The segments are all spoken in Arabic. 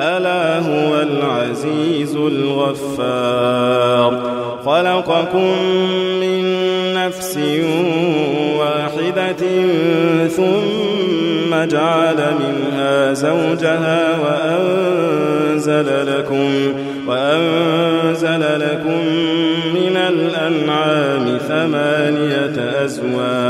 ألا هو العزيز الغفار. خلقكم من نفس واحدة ثم جعل منها زوجها وأنزل لكم وأنزل لكم من الأنعام ثمانية أزواج.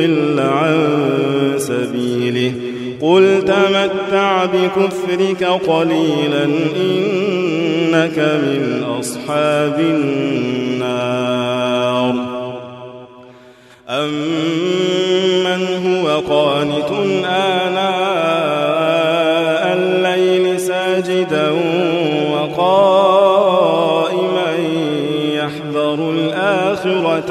ليضل عن سبيله. قل تمتع بكفرك قليلا إنك من أصحاب النار. أمن هو قانت آناء الليل ساجدا وقائما يحذر الآخرة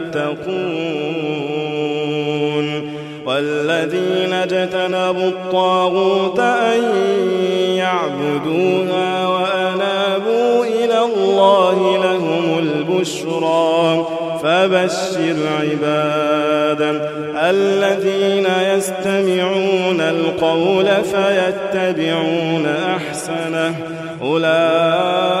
والذين اجتنبوا الطاغوت أن يعبدوها وأنابوا إلى الله لهم البشرى. فبشر عبادا الذين يستمعون القول فيتبعون أحسنه. أولئك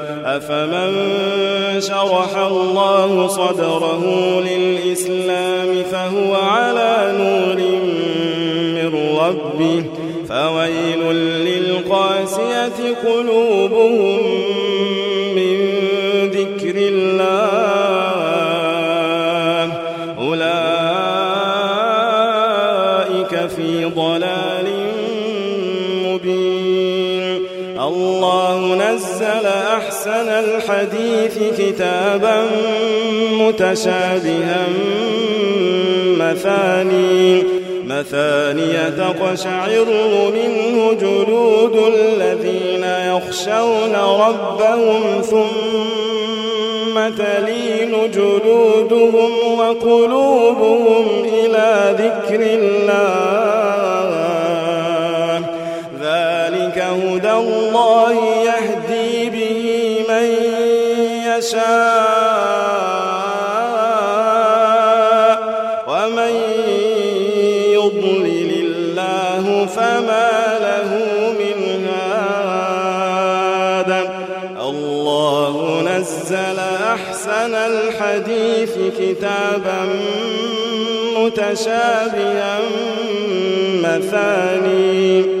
أفمن شرح الله صدره للإسلام فهو على نور من ربه فويل للقاسية قلوبهم الحديث كتابا متشابها مثاني مثانية تقشعر منه جلود الذين يخشون ربهم ثم تلين جلودهم وقلوبهم إلى ذكر الله. يشاء ومن يضلل الله فما له من هاد الله نزل أحسن الحديث كتابا متشابها مثاني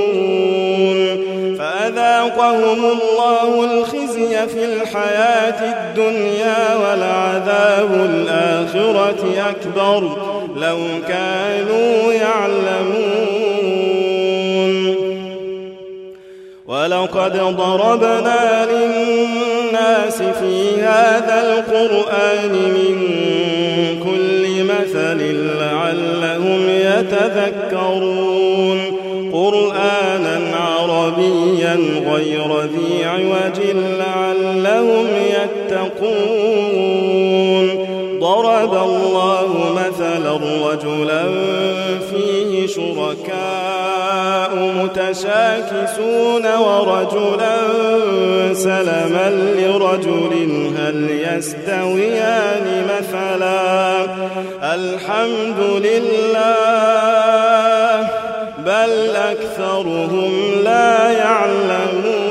فأذاقهم الله الخزي في الحياة الدنيا ولعذاب الآخرة أكبر لو كانوا يعلمون. ولقد ضربنا للناس في هذا القرآن من كل مثل لعلهم يتذكرون. قرآنا عربيا غير ذي عوج لعلهم يتقون. ضرب الله مثلا رجلا فيه شركاء متشاكسون ورجلا سلما لرجل هل يستويان مثلا؟ الحمد لله بل أكثرهم لا يعلمون.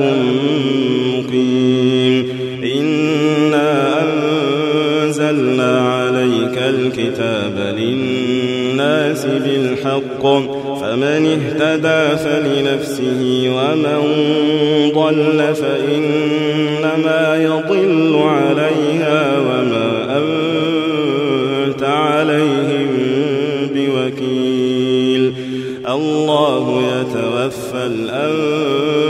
عذاب مقيم. إنا أنزلنا عليك الكتاب للناس بالحق. فمن اهتدى فلنفسه ومن ضل فإنما يضل عليها وما أنت عليهم بوكيل. الله يتوفى الأنفس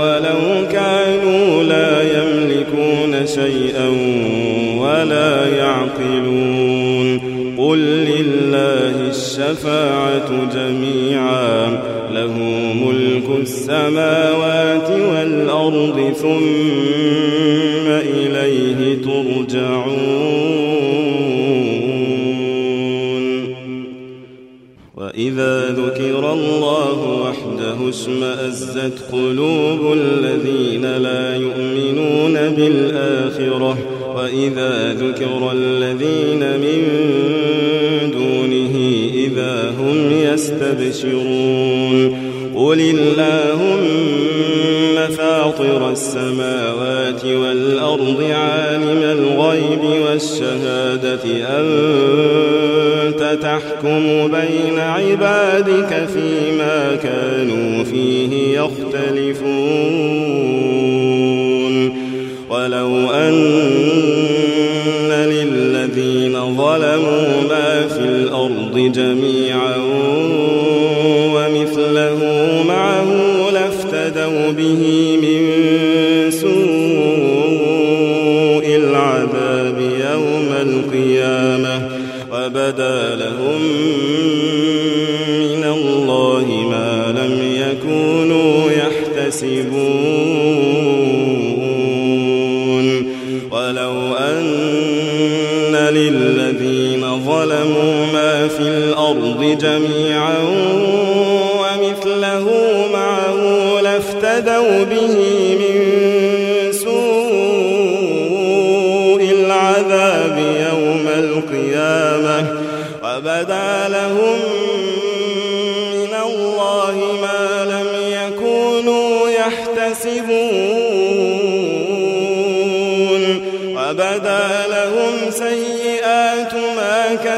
قل أولو كانوا لا يملكون شيئا ولا يعقلون. قل لله الشفاعة جميعا. له ملك السماوات والأرض ثم إليه ترجعون. وإذا ذكر الله وحده اشمأزت قلوب الذين لا يؤمنون بالآخرة وإذا ذكر الذين من دونه إذا هم يستبشرون قل اللهم فاطر السماوات والأرض عالم الغيب والشهادة أنت تحكم بين عبادك فيما كانوا فيه يختلفون. ولو أن للذين ظلموا ما في الأرض جميعا جميعا ومثله معه لافتدوا به من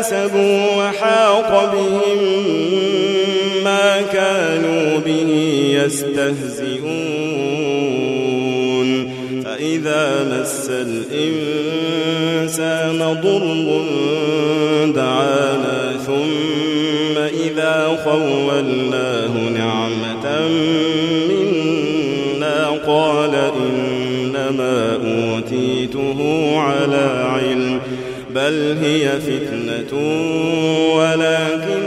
كسبوا وحاق بهم ما كانوا به يستهزئون. فإذا مس الإنسان ضر دعانا ثم إذا خولناه نعمة منا قال إنما أوتيته على علم. بل هي فتنة ولكن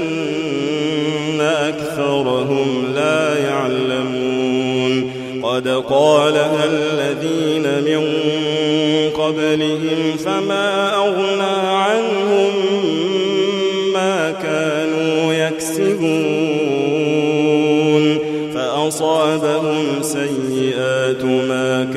أكثرهم لا يعلمون. قد قالها الذين من قبلهم فما أغنى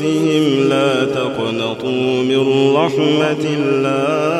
أنفسهم لا تقنطوا من رحمة الله.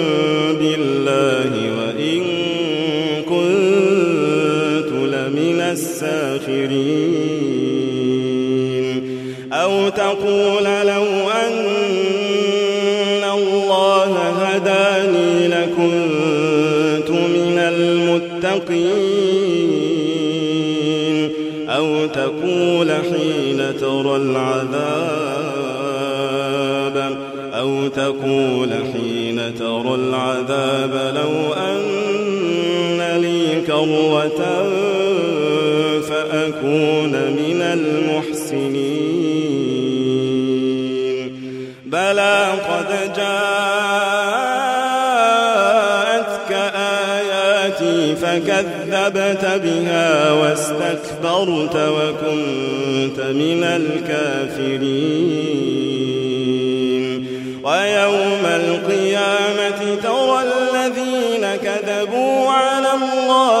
الساخرين. أو تقول لو أن الله هداني لكنت من المتقين. أو تقول حين ترى العذاب. أو تقول حين ترى العذاب لو أن لي كروة فأكون من المحسنين. بلى قد جاءتك آياتي فكذبت بها واستكبرت وكنت من الكافرين. ويوم القيامة ترى الذين كذبوا على الله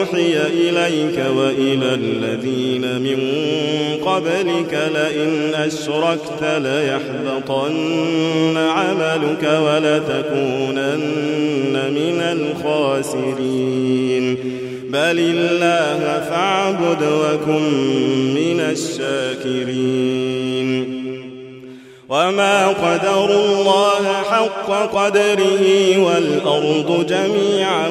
أوحي إليك وإلى الذين من قبلك لئن أشركت ليحبطن عملك ولتكونن من الخاسرين. بل الله فاعبد وكن من الشاكرين. وما قدر الله حق قدره والأرض جميعا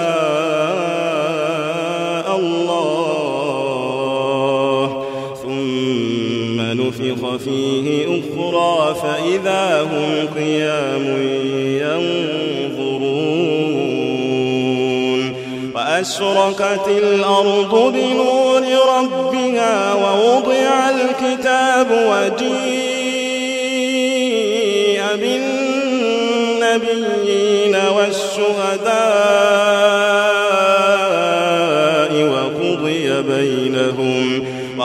نفخ فيه أخرى فإذا هم قيام ينظرون وأشرقت الأرض بنور ربها ووضع الكتاب وجيء بالنبيين والشهداء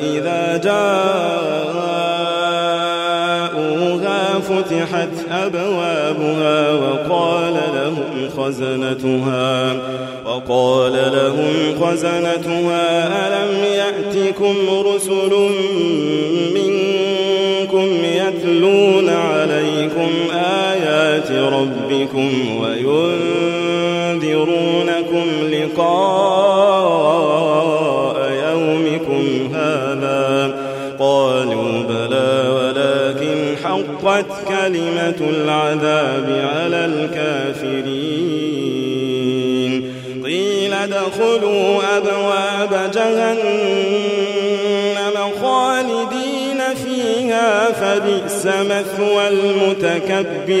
حتى إذا جاءوها فتحت أبوابها وقال لهم خزنتها وقال لهم خزنتها ألم يأتكم رسل منكم يتلون عليكم آيات ربكم وينذرونكم لقاء حقت كلمة العذاب على الكافرين. قيل ادخلوا أبواب جهنم خالدين فيها فبئس مثوى المتكبرين.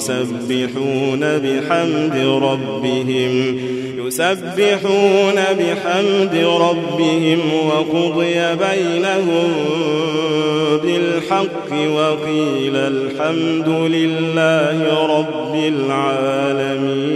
يسبحون بحمد ربهم يسبحون بحمد ربهم وقضي بينهم بالحق وقيل الحمد لله رب العالمين.